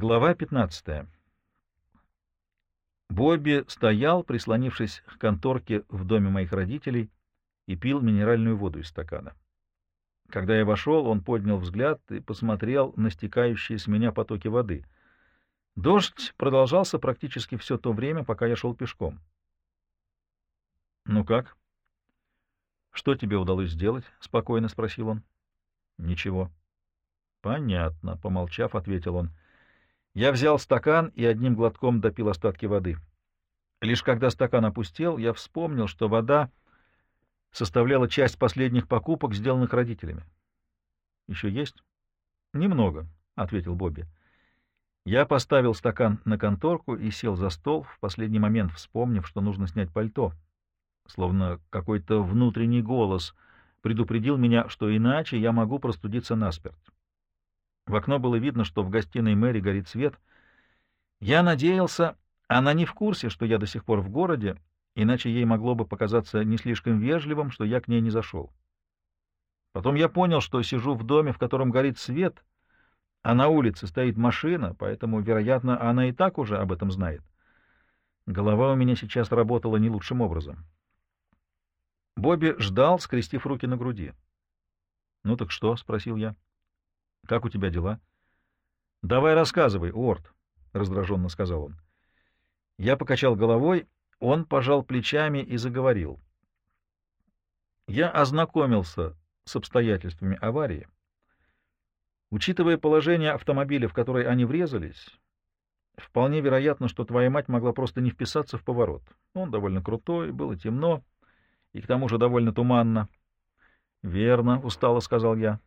Глава 15. Бобби стоял, прислонившись к конторке в доме моих родителей, и пил минеральную воду из стакана. Когда я вошел, он поднял взгляд и посмотрел на стекающие с меня потоки воды. Дождь продолжался практически все то время, пока я шел пешком. — Ну как? — Что тебе удалось сделать? — спокойно спросил он. — Ничего. — Понятно, — помолчав, ответил он. Я взял стакан и одним глотком допил остатки воды. Лишь когда стакан опустел, я вспомнил, что вода составляла часть последних покупок, сделанных родителями. — Еще есть? — Немного, — ответил Бобби. Я поставил стакан на конторку и сел за стол, в последний момент вспомнив, что нужно снять пальто. Словно какой-то внутренний голос предупредил меня, что иначе я могу простудиться насмерть. В окно было видно, что в гостиной Мэри горит свет. Я надеялся, она не в курсе, что я до сих пор в городе, иначе ей могло бы показаться не слишком вежливым, что я к ней не зашел. Потом я понял, что сижу в доме, в котором горит свет, а на улице стоит машина, поэтому, вероятно, она и так уже об этом знает. Голова у меня сейчас работала не лучшим образом. Бобби ждал, скрестив руки на груди. — Ну так что? — спросил я. — Как у тебя дела? — Давай рассказывай, Уорд, — раздраженно сказал он. Я покачал головой он пожал плечами и заговорил. Я ознакомился с обстоятельствами аварии. Учитывая положение автомобиля, в который они врезались, вполне вероятно, что твоя мать могла просто не вписаться в поворот. Он довольно крутой, было темно и к тому же довольно туманно. — Верно, — устало сказал я.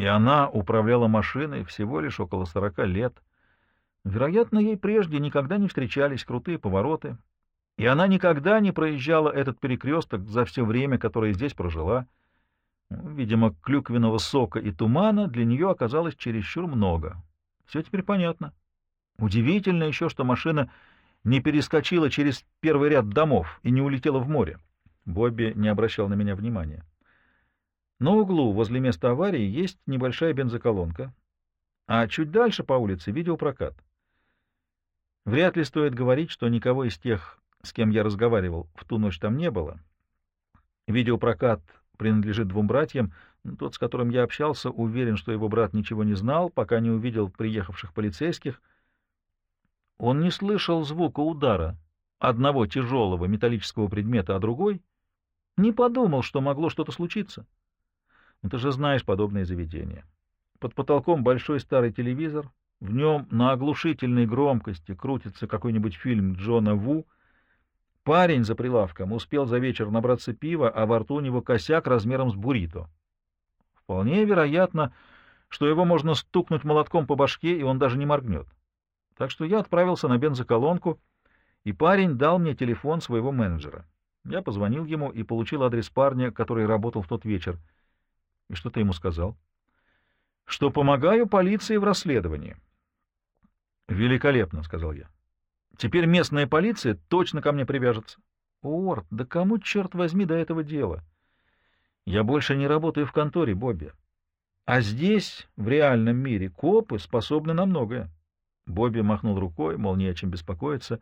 И она управляла машиной всего лишь около сорока лет. Вероятно, ей прежде никогда не встречались крутые повороты, и она никогда не проезжала этот перекресток за все время, которое здесь прожила. Видимо, клюквенного сока и тумана для нее оказалось чересчур много. Все теперь понятно. Удивительно еще, что машина не перескочила через первый ряд домов и не улетела в море. Бобби не обращал на меня внимания. На углу возле места аварии есть небольшая бензоколонка, а чуть дальше по улице видеопрокат. Вряд ли стоит говорить, что никого из тех с кем я разговаривал, в ту ночь там не было. Видеопрокат принадлежит двум братьям. Тот, с которым я общался, уверен, что его брат ничего не знал, пока не увидел приехавших полицейских. Он не слышал звука удара одного тяжелого металлического предмета, а другой не подумал, что могло что-то случиться. Ты же знаешь подобные заведения. Под потолком большой старый телевизор, в нем на оглушительной громкости крутится какой-нибудь фильм Джона Ву — Парень за прилавком успел за вечер набраться пива, а во рту у него косяк размером с буррито. Вполне вероятно, что его можно стукнуть молотком по башке, и он даже не моргнет. Так что я отправился на бензоколонку, и парень дал мне телефон своего менеджера. Я позвонил ему и получил адрес парня, который работал в тот вечер. И что ты ему сказал? Что помогаю полиции в расследовании. Великолепно, — сказал я. Теперь местная полиция точно ко мне привяжется. Уорд, да кому, черт возьми, до этого дела? Я больше не работаю в конторе, Бобби. А здесь, в реальном мире, копы способны на многое. Бобби махнул рукой, мол, не о чем беспокоиться.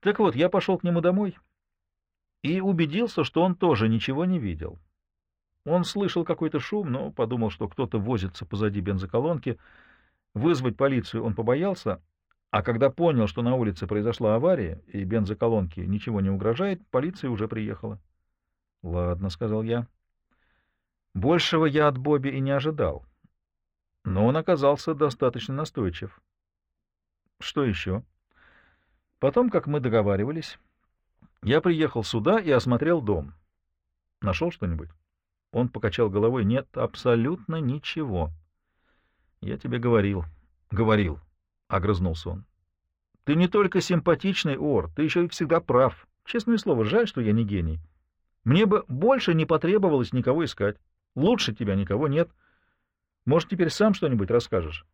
Так вот, я пошел к нему домой и убедился, что он тоже ничего не видел. Он слышал какой-то шум, но подумал, что кто-то возится позади бензоколонки. Вызвать полицию он побоялся, а когда понял, что на улице произошла авария и бензоколонке ничего не угрожает, полиция уже приехала. — Ладно, — сказал я. Большего я от Бобби и не ожидал. Но он оказался достаточно настойчив. — Что еще? Потом, как мы договаривались, я приехал сюда и осмотрел дом. Нашел что-нибудь? Он покачал головой. Нет, абсолютно ничего. Я тебе говорил. Говорил. — огрызнулся он. — Ты не только симпатичный, Ор, ты еще и всегда прав. Честное слово, жаль, что я не гений. Мне бы больше не потребовалось никого искать. Лучше тебя никого нет. Может, теперь сам что-нибудь расскажешь?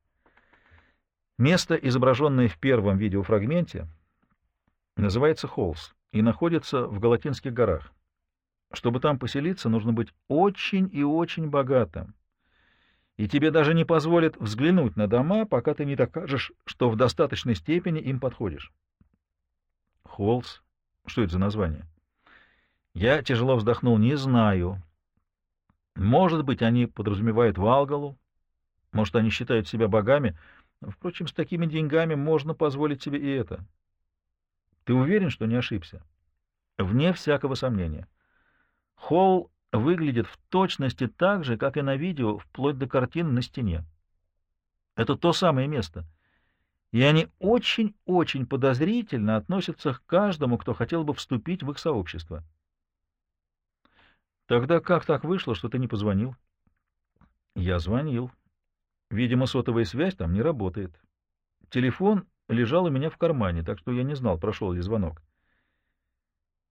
Место, изображенное в первом видеофрагменте, называется Холс и находится в Галатинских горах. Чтобы там поселиться, нужно быть очень и очень богатым. и тебе даже не позволят взглянуть на дома, пока ты не докажешь, что в достаточной степени им подходишь. Холлс. Что это за название? Я тяжело вздохнул. Не знаю. Может быть, они подразумевают Валгалу, может, они считают себя богами. Впрочем, с такими деньгами можно позволить себе и это. Ты уверен, что не ошибся? Вне всякого сомнения. Холл выглядит в точности так же, как и на видео, вплоть до картин на стене. Это то самое место. И они очень-очень подозрительно относятся к каждому, кто хотел бы вступить в их сообщество. Тогда как так вышло, что ты не позвонил? Я звонил. Видимо, сотовая связь там не работает. Телефон лежал у меня в кармане, так что я не знал, прошел ли звонок.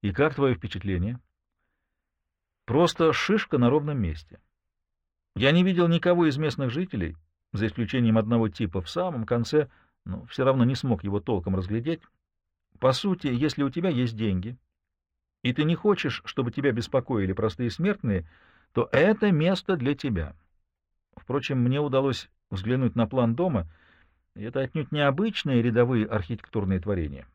И как твое впечатление? Просто шишка на ровном месте. Я не видел никого из местных жителей, за исключением одного типа в самом конце, но все равно не смог его толком разглядеть. По сути, если у тебя есть деньги, и ты не хочешь, чтобы тебя беспокоили простые смертные, то это место для тебя. Впрочем, мне удалось взглянуть на план дома, это отнюдь необычные рядовые архитектурные творения.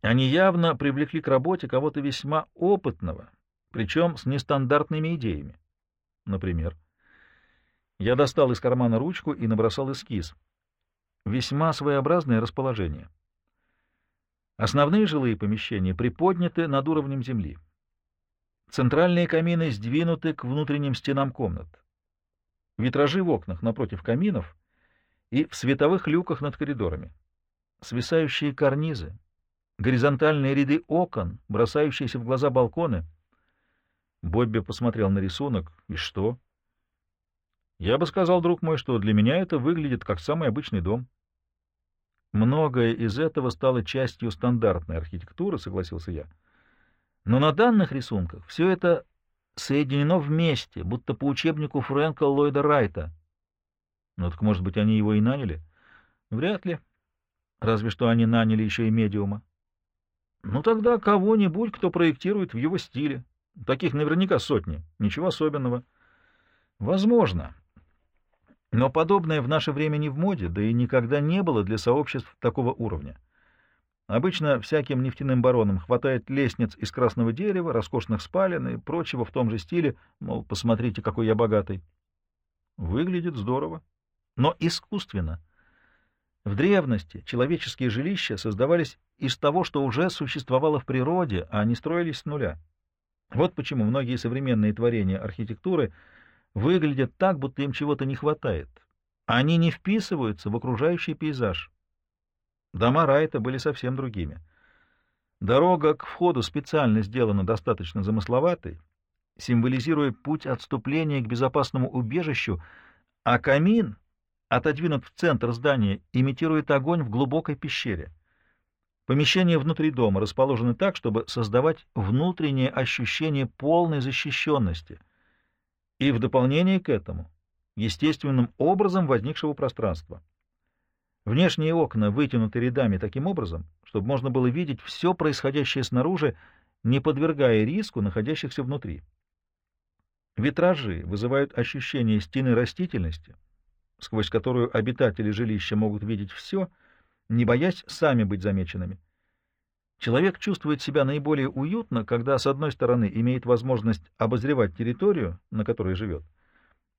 Они явно привлекли к работе кого-то весьма опытного, причем с нестандартными идеями. Например, я достал из кармана ручку и набросал эскиз. Весьма своеобразное расположение. Основные жилые помещения приподняты над уровнем земли. Центральные камины сдвинуты к внутренним стенам комнат. Витражи в окнах напротив каминов и в световых люках над коридорами. Свисающие карнизы, горизонтальные ряды окон, бросающиеся в глаза балконы. Бобби посмотрел на рисунок. И что? Я бы сказал, друг мой, что для меня это выглядит как самый обычный дом. Многое из этого стало частью стандартной архитектуры, согласился я. Но на данных рисунках все это соединено вместе, будто по учебнику Фрэнка Ллойда Райта. Ну так, может быть, они его и наняли? Вряд ли. Разве что они наняли еще и медиума. Ну тогда кого-нибудь, кто проектирует в его стиле. Таких наверняка сотни. Ничего особенного. Возможно. Но подобное в наше время не в моде, да и никогда не было для сообществ такого уровня. Обычно всяким нефтяным баронам хватает лестниц из красного дерева, роскошных спален и прочего в том же стиле, мол, посмотрите, какой я богатый. Выглядит здорово, но искусственно. В древности человеческие жилища создавались из того, что уже существовало в природе, а не строились с нуля. Вот почему многие современные творения архитектуры выглядят так, будто им чего-то не хватает. Они не вписываются в окружающий пейзаж. Дома Райта были совсем другими. Дорога к входу специально сделана достаточно замысловатой, символизируя путь отступления к безопасному убежищу, а камин, отодвинут в центр здания, имитирует огонь в глубокой пещере. Помещения внутри дома расположены так, чтобы создавать внутреннее ощущение полной защищенности и в дополнение к этому естественным образом возникшего пространства. Внешние окна вытянуты рядами таким образом, чтобы можно было видеть все происходящее снаружи, не подвергая риску находящихся внутри. Витражи вызывают ощущение стены растительности, сквозь которую обитатели жилища могут видеть все, не боясь сами быть замеченными. Человек чувствует себя наиболее уютно, когда, с одной стороны, имеет возможность обозревать территорию, на которой живет,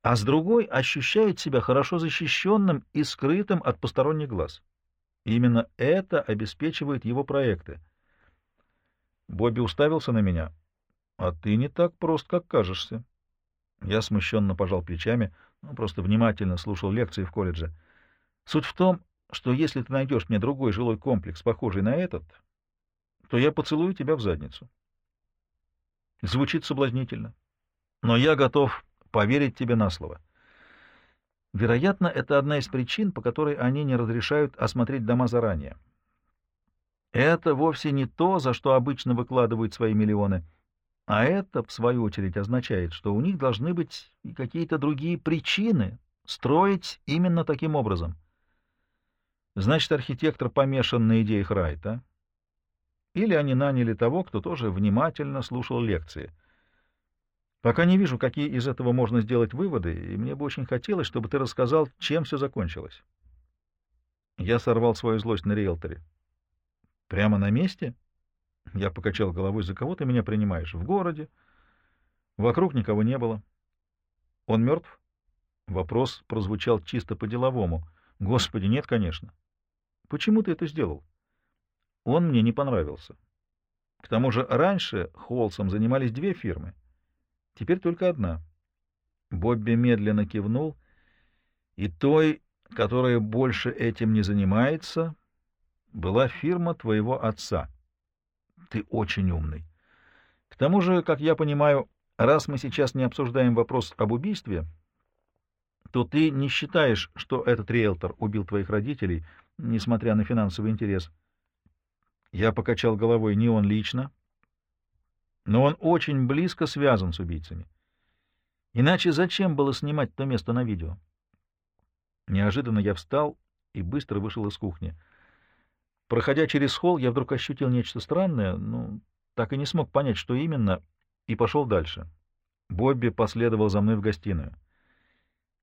а с другой ощущает себя хорошо защищенным и скрытым от посторонних глаз. Именно это обеспечивает его проекты. Бобби уставился на меня. — А ты не так прост, как кажешься. Я смущенно пожал плечами, ну, просто внимательно слушал лекции в колледже. Суть в том, что если ты найдешь мне другой жилой комплекс, похожий на этот, то я поцелую тебя в задницу. Звучит соблазнительно, но я готов поверить тебе на слово. Вероятно, это одна из причин, по которой они не разрешают осмотреть дома заранее. Это вовсе не то, за что обычно выкладывают свои миллионы, а это, в свою очередь, означает, что у них должны быть и какие-то другие причины строить именно таким образом. Значит, архитектор помешан на идеях Райта, или они наняли того, кто тоже внимательно слушал лекции — Пока не вижу, какие из этого можно сделать выводы, и мне бы очень хотелось, чтобы ты рассказал, чем все закончилось. Я сорвал свою злость на риэлторе. Прямо на месте? Я покачал головой. За кого ты меня принимаешь? В городе? Вокруг никого не было. Он мертв? Вопрос прозвучал чисто по-деловому. Господи, нет, конечно. Почему ты это сделал? Он мне не понравился. К тому же раньше Холсом занимались две фирмы. Теперь только одна. Бобби медленно кивнул, и той, которая больше этим не занимается, была фирма твоего отца. Ты очень умный. К тому же, как я понимаю, раз мы сейчас не обсуждаем вопрос об убийстве, то ты не считаешь, что этот риэлтор убил твоих родителей, несмотря на финансовый интерес. Я покачал головой, не он лично, но он очень близко связан с убийцами. Иначе зачем было снимать то место на видео? Неожиданно я встал и быстро вышел из кухни. Проходя через холл, я вдруг ощутил нечто странное, но так и не смог понять, что именно, и пошел дальше. Бобби последовал за мной в гостиную.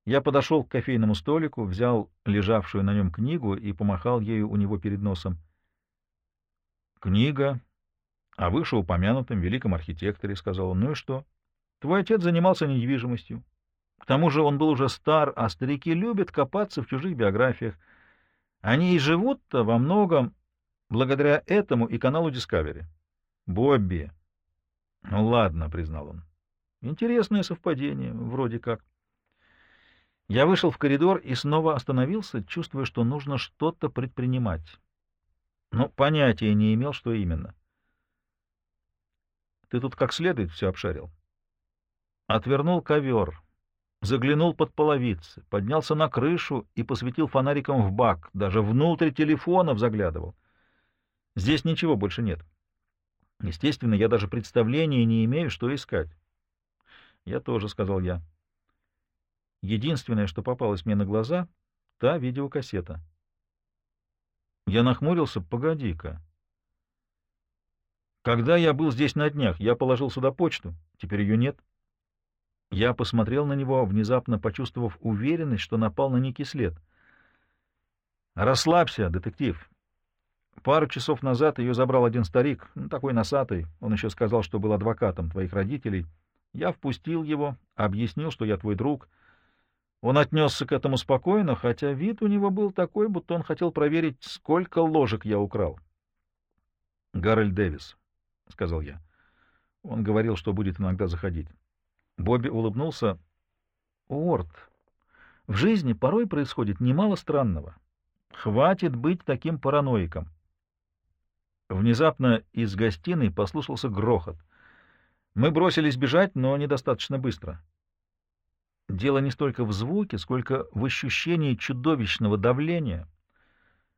Я подошел к кофейному столику, взял лежавшую на нем книгу и помахал ею у него перед носом. «Книга о вышеупомянутом великом архитекторе», — сказал он. «Ну и что? Твой отец занимался недвижимостью. К тому же он был уже стар, а старики любят копаться в чужих биографиях. Они и живут-то во многом благодаря этому и каналу Discovery. Бобби. Ну ладно, признал он. Интересное совпадение, вроде как. Я вышел в коридор и снова остановился, чувствуя, что нужно что-то предпринимать. Но понятия не имел, что именно. Ты тут как следует все обшарил. Отвернул ковер, заглянул под половицы, поднялся на крышу и посветил фонариком в бак, даже внутрь телефонов заглядывал. Здесь ничего больше нет. Естественно, я даже представления не имею, что искать. Я тоже, — сказал я. Единственное, что попалось мне на глаза, — та видеокассета. Я нахмурился. Погоди-ка. Когда я был здесь на днях, я положил сюда почту. Теперь ее нет. Я посмотрел на него, внезапно почувствовав уверенность, что напал на некий след. «Расслабься, детектив. Пару часов назад ее забрал один старик, ну, такой носатый. Он еще сказал, что был адвокатом твоих родителей. Я впустил его, объяснил, что я твой друг. Он отнесся к этому спокойно, хотя вид у него был такой, будто он хотел проверить, сколько ложек я украл. — Гарольд Дэвис, — сказал я. Он говорил, что будет иногда заходить. Бобби улыбнулся. — Уорд, в жизни порой происходит немало странного. Хватит быть таким параноиком. Внезапно из гостиной послушался грохот. Мы бросились бежать, но недостаточно быстро. Дело не столько в звуке, сколько в ощущении чудовищного давления,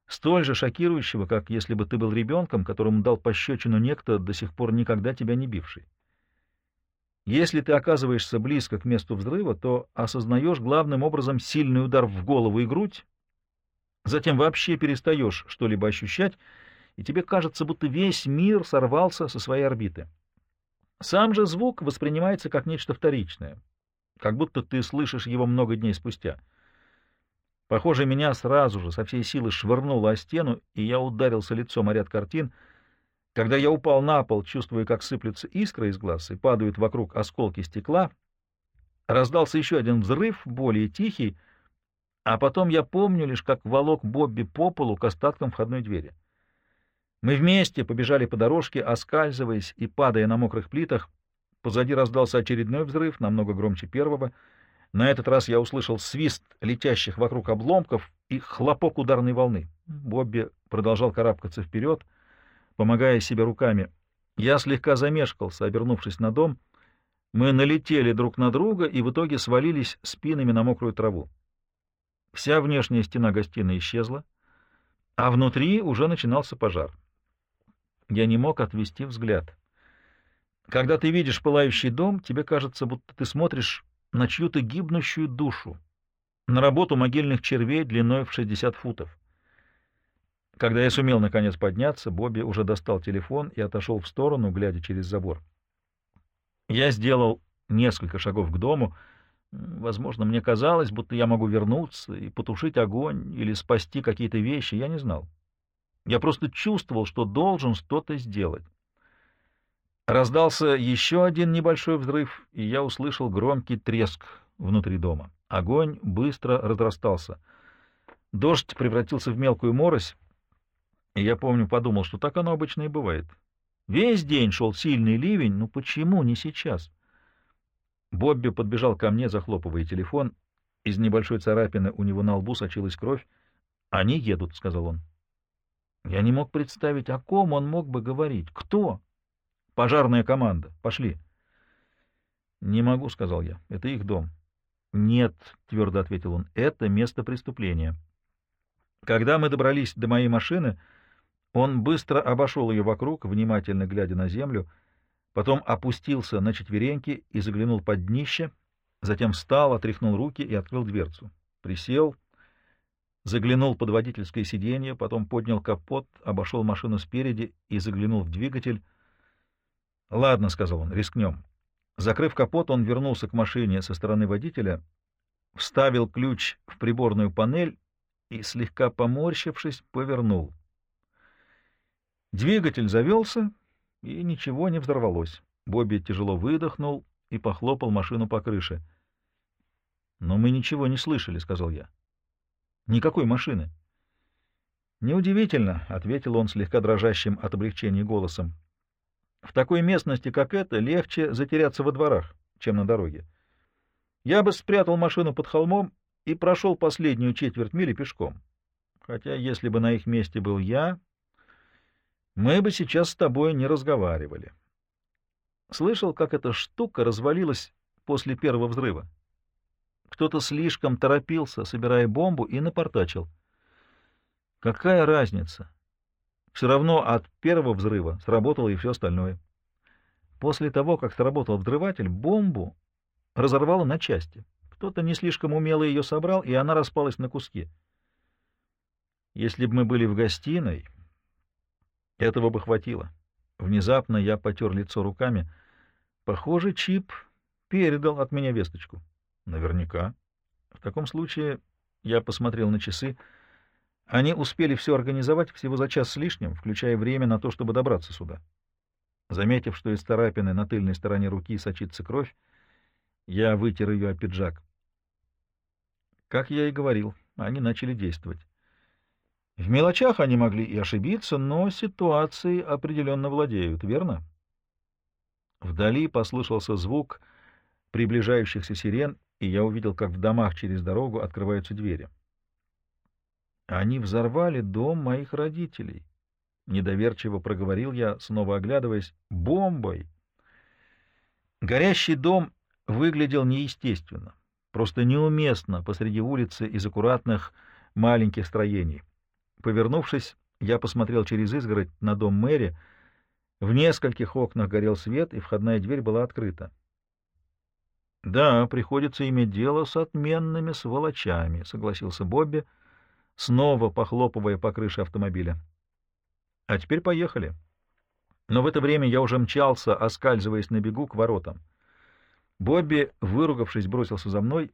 столь же шокирующего, как если бы ты был ребенком, которому дал пощечину некто, до сих пор никогда тебя не бивший. Если ты оказываешься близко к месту взрыва, то осознаешь главным образом сильный удар в голову и грудь, затем вообще перестаешь что-либо ощущать, и тебе кажется, будто весь мир сорвался со своей орбиты. Сам же звук воспринимается как нечто вторичное, как будто ты слышишь его много дней спустя. Похоже, меня сразу же со всей силы швырнуло о стену, и я ударился лицом о ряд картин. Когда я упал на пол, чувствуя, как сыплются искры из глаз и падают вокруг осколки стекла, раздался еще один взрыв, более тихий, а потом я помню лишь, как волок Бобби по полу к остаткам входной двери. Мы вместе побежали по дорожке, оскальзываясь и падая на мокрых плитах. Позади раздался очередной взрыв, намного громче первого. На этот раз я услышал свист летящих вокруг обломков и хлопок ударной волны. Бобби продолжал карабкаться вперед, помогая себе руками. Я слегка замешкался, обернувшись на дом. Мы налетели друг на друга и в итоге свалились спинами на мокрую траву. Вся внешняя стена гостиной исчезла, а внутри уже начинался пожар. Я не мог отвести взгляд. Когда ты видишь пылающий дом, тебе кажется, будто ты смотришь на чью-то гибнущую душу, на работу могильных червей длиной в 60 футов. Когда я сумел наконец подняться, Бобби уже достал телефон и отошел в сторону, глядя через забор. Я сделал несколько шагов к дому. Возможно, мне казалось, будто я могу вернуться и потушить огонь или спасти какие-то вещи, я не знал. Я просто чувствовал, что должен что-то сделать. Раздался еще один небольшой взрыв, и я услышал громкий треск внутри дома. Огонь быстро разрастался. Дождь превратился в мелкую морось, и я помню, подумал, что так оно обычно и бывает. Весь день шел сильный ливень, ну почему не сейчас? Бобби подбежал ко мне, захлопывая телефон. Из небольшой царапины у него на лбу сочилась кровь. «Они едут», — сказал он. Я не мог представить, о ком он мог бы говорить. Кто? Пожарная команда. Пошли. Не могу, сказал я. Это их дом. Нет, твердо ответил он. Это место преступления. Когда мы добрались до моей машины, он быстро обошел ее вокруг, внимательно глядя на землю, потом опустился на четвереньки и заглянул под днище, затем встал, отряхнул руки и открыл дверцу. Присел, заглянул под водительское сиденье, потом поднял капот, обошел машину спереди и заглянул в двигатель. «Ладно», — сказал он, — «рискнем». Закрыв капот, он вернулся к машине со стороны водителя, вставил ключ в приборную панель и, слегка поморщившись, повернул. Двигатель завелся, и ничего не взорвалось. Бобби тяжело выдохнул и похлопал машину по крыше. «Но мы ничего не слышали», — сказал я. «Никакой машины». «Неудивительно», — ответил он слегка дрожащим от облегчения голосом. В такой местности, как эта, легче затеряться во дворах, чем на дороге. Я бы спрятал машину под холмом и прошел последнюю четверть мили пешком. Хотя, если бы на их месте был я, мы бы сейчас с тобой не разговаривали. Слышал, как эта штука развалилась после первого взрыва? Кто-то слишком торопился, собирая бомбу, и напортачил. Какая разница? Все равно от первого взрыва сработало и все остальное. После того, как сработал взрыватель, бомбу разорвало на части. Кто-то не слишком умело ее собрал, и она распалась на куски. Если бы мы были в гостиной, этого бы хватило. Внезапно я потер лицо руками. Похоже, Чип передал от меня весточку. Наверняка. В таком случае я посмотрел на часы — они успели все организовать всего за час с лишним, включая время на то, чтобы добраться сюда. Заметив, что из царапины на тыльной стороне руки сочится кровь, я вытер ее о пиджак. Как я и говорил, они начали действовать. В мелочах они могли и ошибиться, но ситуацией определенно владеют, верно? Вдали послышался звук приближающихся сирен, и я увидел, как в домах через дорогу открываются двери. Они взорвали дом моих родителей. Недоверчиво проговорил я, снова оглядываясь, бомбой. Горящий дом выглядел неестественно, просто неуместно посреди улицы из аккуратных маленьких строений. Повернувшись, я посмотрел через изгородь на дом мэри. В нескольких окнах горел свет, и входная дверь была открыта. «Да, приходится иметь дело с отменными сволочами», — согласился Бобби, — снова похлопывая по крыше автомобиля. «А теперь поехали». Но в это время я уже мчался, оскальзываясь на бегу к воротам. Бобби, выругавшись, бросился за мной.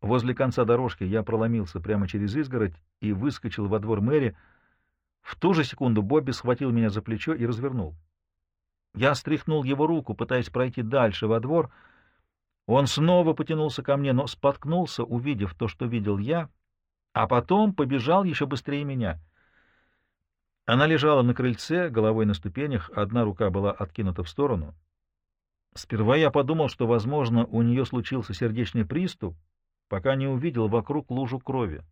Возле конца дорожки я проломился прямо через изгородь и выскочил во двор мэри. В ту же секунду Бобби схватил меня за плечо и развернул. Я стряхнул его руку, пытаясь пройти дальше во двор. Он снова потянулся ко мне, но споткнулся, увидев то, что видел я — а потом побежал еще быстрее меня. Она лежала на крыльце, головой на ступенях, одна рука была откинута в сторону. Сперва я подумал, что, возможно, у нее случился сердечный приступ, пока не увидел вокруг лужу крови,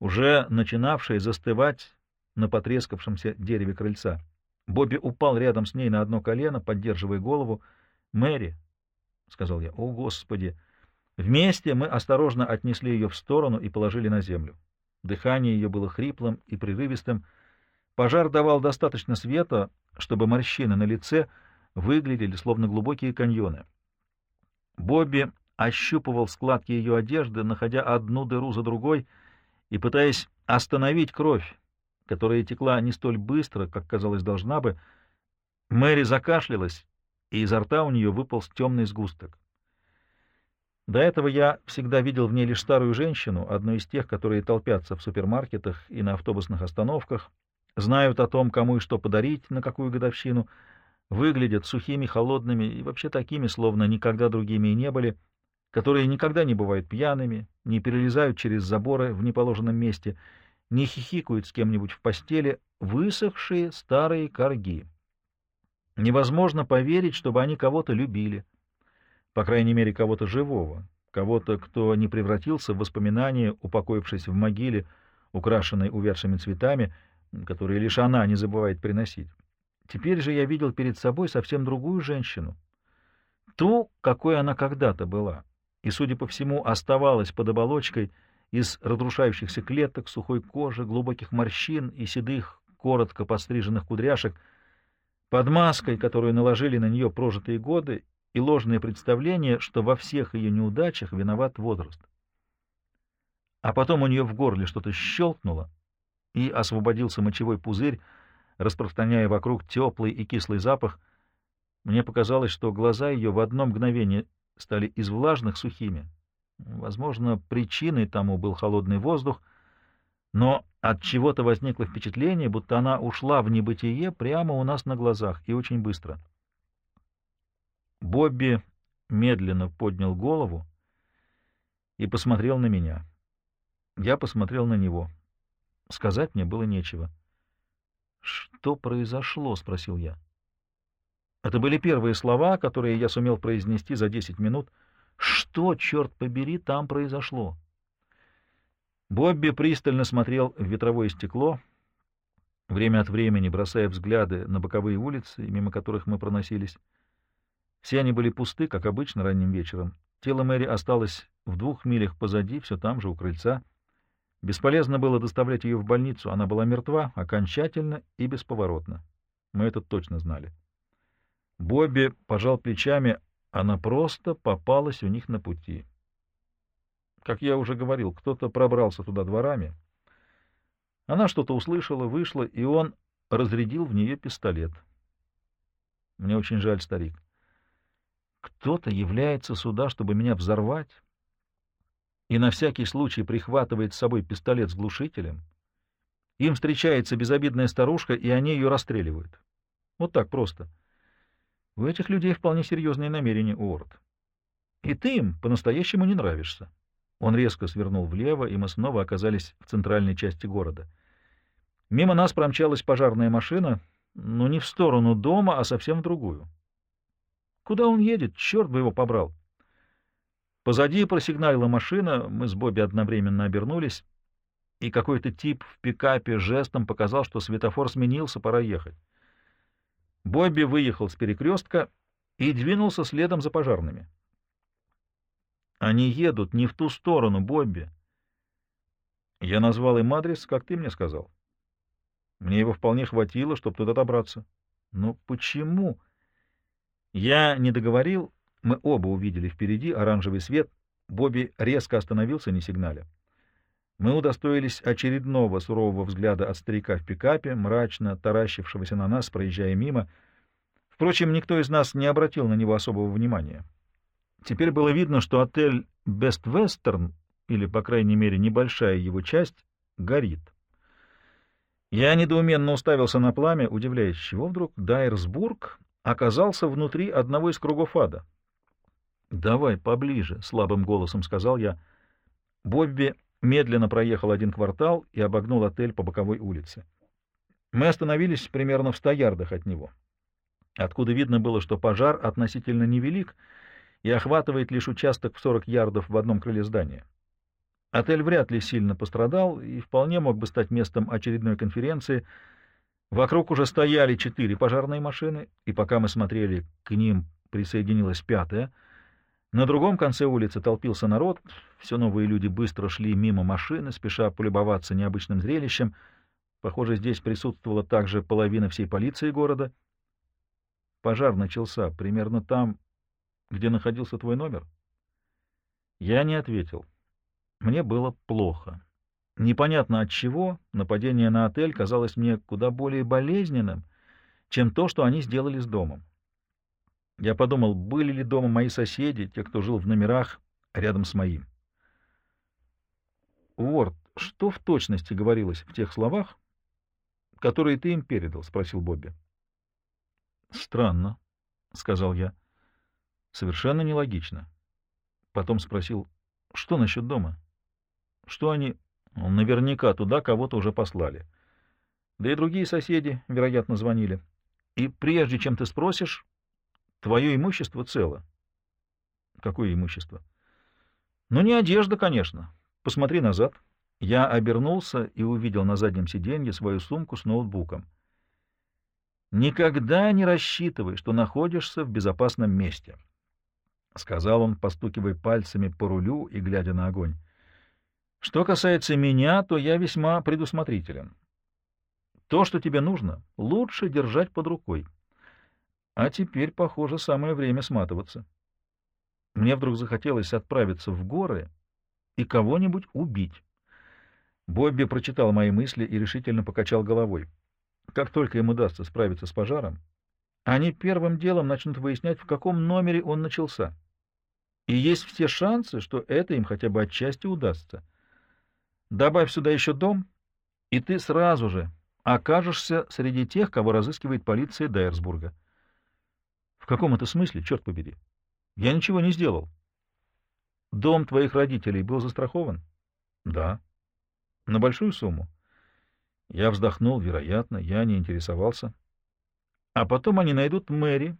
уже начинавшей застывать на потрескавшемся дереве крыльца. Бобби упал рядом с ней на одно колено, поддерживая голову. «Мэри», — сказал я, — «о, Господи!» Вместе мы осторожно отнесли ее в сторону и положили на землю. Дыхание ее было хриплым и прерывистым. Пожар давал достаточно света, чтобы морщины на лице выглядели словно глубокие каньоны. Бобби ощупывал складки ее одежды, находя одну дыру за другой и пытаясь остановить кровь, которая текла не столь быстро, как казалось должна бы. Мэри закашлялась и изо рта у нее выполз темный сгусток. До этого я всегда видел в ней лишь старую женщину, одну из тех, которые толпятся в супермаркетах и на автобусных остановках, знают о том, кому и что подарить, на какую годовщину, выглядят сухими, холодными и вообще такими, словно никогда другими и не были, которые никогда не бывают пьяными, не перелезают через заборы в неположенном месте, не хихикают с кем-нибудь в постели, высохшие старые корги. Невозможно поверить, чтобы они кого-то любили, по крайней мере, кого-то живого, кого-то, кто не превратился в воспоминание, упокоившись в могиле, украшенной увядшими цветами, которые лишь она не забывает приносить. Теперь же я видел перед собой совсем другую женщину, ту, какой она когда-то была, и, судя по всему, оставалась под оболочкой из разрушающихся клеток, сухой кожи, глубоких морщин и седых, коротко подстриженных кудряшек, под маской, которую наложили на нее прожитые годы, и ложное представление, что во всех ее неудачах виноват возраст. А потом у нее в горле что-то щелкнуло, и освободился мочевой пузырь, распространяя вокруг теплый и кислый запах. Мне показалось, что глаза ее в одно мгновение стали из влажных сухими. Возможно, причиной тому был холодный воздух, но от чего-то возникло впечатление, будто она ушла в небытие прямо у нас на глазах и очень быстро. Бобби медленно поднял голову и посмотрел на меня. Я посмотрел на него. Сказать мне было нечего. «Что произошло?» — спросил я. Это были первые слова, которые я сумел произнести за десять минут. Что, черт побери, там произошло? Бобби пристально смотрел в ветровое стекло, время от времени бросая взгляды на боковые улицы, мимо которых мы проносились. Все они были пусты, как обычно, ранним вечером. Тело Мэри осталось в двух милях позади, все там же, у крыльца. Бесполезно было доставлять ее в больницу, она была мертва, окончательно и бесповоротно. Мы это точно знали. Бобби пожал плечами, она просто попалась у них на пути. Как я уже говорил, кто-то пробрался туда дворами. Она что-то услышала, вышла, и он разрядил в нее пистолет. Мне очень жаль, старик. Кто-то является сюда, чтобы меня взорвать, и на всякий случай прихватывает с собой пистолет с глушителем. Им встречается безобидная старушка, и они ее расстреливают. Вот так просто. У этих людей вполне серьезные намерения, Уорд. И ты им по-настоящему не нравишься. Он резко свернул влево, и мы снова оказались в центральной части города. Мимо нас промчалась пожарная машина, но не в сторону дома, а совсем в другую. Куда он едет? Черт бы его побрал! Позади просигналила машина, мы с Бобби одновременно обернулись, и какой-то тип в пикапе жестом показал, что светофор сменился, пора ехать. Бобби выехал с перекрестка и двинулся следом за пожарными. Они едут не в ту сторону, Бобби. Я назвал им адрес, как ты мне сказал. Мне его вполне хватило, чтобы туда добраться. Но почему? Я не договорил, мы оба увидели впереди оранжевый свет. Бобби резко остановился, не сигналя. Мы удостоились очередного сурового взгляда от старика в пикапе, мрачно таращившегося на нас, проезжая мимо. Впрочем, никто из нас не обратил на него особого внимания. Теперь было видно, что отель Best Western, или, по крайней мере, небольшая его часть, горит. Я недоуменно уставился на пламя, удивляясь, чего вдруг Дайерсбург оказался внутри одного из кругов ада. «Давай поближе», — слабым голосом сказал я. Бобби медленно проехал один квартал и обогнул отель по боковой улице. Мы остановились примерно в ста ярдах от него, откуда видно было, что пожар относительно невелик — и охватывает лишь участок в 40 ярдов в одном крыле здания. Отель вряд ли сильно пострадал и вполне мог бы стать местом очередной конференции. Вокруг уже стояли четыре пожарные машины, и пока мы смотрели, к ним присоединилась пятая. На другом конце улицы толпился народ, все новые люди быстро шли мимо машины, спеша полюбоваться необычным зрелищем. Похоже, здесь присутствовала также половина всей полиции города. Пожар начался примерно там, где находился твой номер? Я не ответил. Мне было плохо. Непонятно от чего нападение на отель казалось мне куда более болезненным, чем то, что они сделали с домом. Я подумал, были ли дома мои соседи, те, кто жил в номерах рядом с моим. Уорд, что в точности говорилось в тех словах, которые ты им передал? — спросил Бобби. — Странно, — сказал я. — Совершенно нелогично. Потом спросил, что насчет дома? Что они... Наверняка туда кого-то уже послали. Да и другие соседи, вероятно, звонили. И прежде чем ты спросишь, твое имущество цело. Какое имущество? Ну, не одежда, конечно. Посмотри назад. Я обернулся и увидел на заднем сиденье свою сумку с ноутбуком. «Никогда не рассчитывай, что находишься в безопасном месте», — сказал он, постукивая пальцами по рулю и глядя на огонь. «Что касается меня, то я весьма предусмотрителен. То, что тебе нужно, лучше держать под рукой. А теперь, похоже, самое время сматываться. Мне вдруг захотелось отправиться в горы и кого-нибудь убить. Бобби прочитал мои мысли и решительно покачал головой. Как только им удастся справиться с пожаром, они первым делом начнут выяснять, в каком номере он начался. И есть все шансы, что это им хотя бы отчасти удастся. Добавь сюда еще дом, и ты сразу же окажешься среди тех, кого разыскивает полиция Дайерсбурга. В каком это смысле, черт побери? Я ничего не сделал. Дом твоих родителей был застрахован? Да. На большую сумму? Я вздохнул, вероятно, я не интересовался. А потом они найдут Мэри,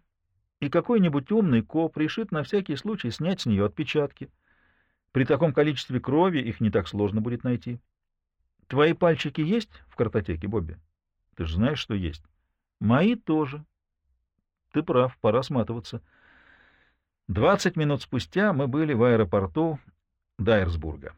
и какой-нибудь умный коп решит на всякий случай снять с нее отпечатки. При таком количестве крови их не так сложно будет найти. Твои пальчики есть в картотеке, Бобби? Ты же знаешь, что есть. Мои тоже. Ты прав, пора сматываться. Двадцать минут спустя мы были в аэропорту Дайерсбурга.